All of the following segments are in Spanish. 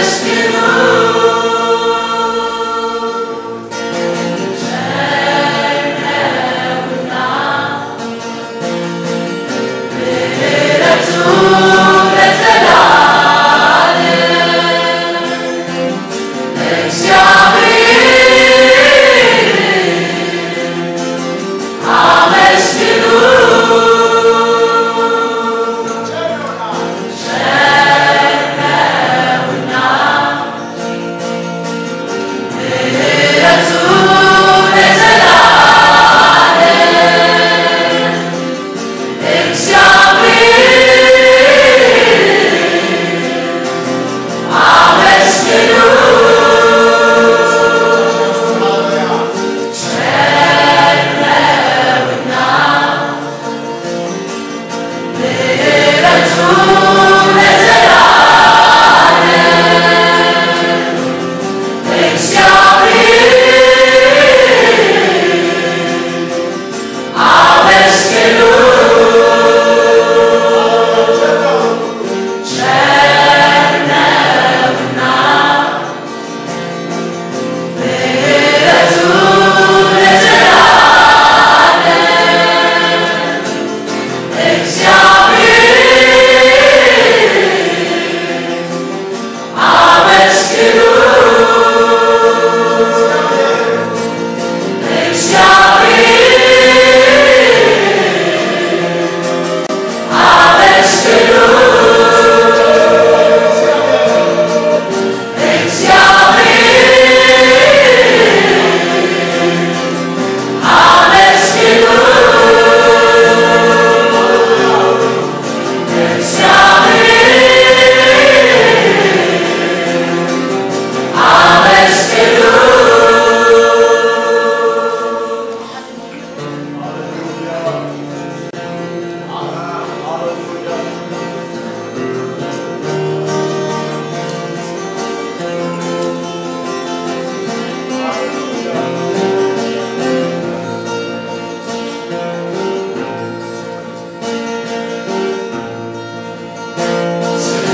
rescue Oh.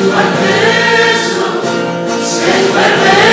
Come and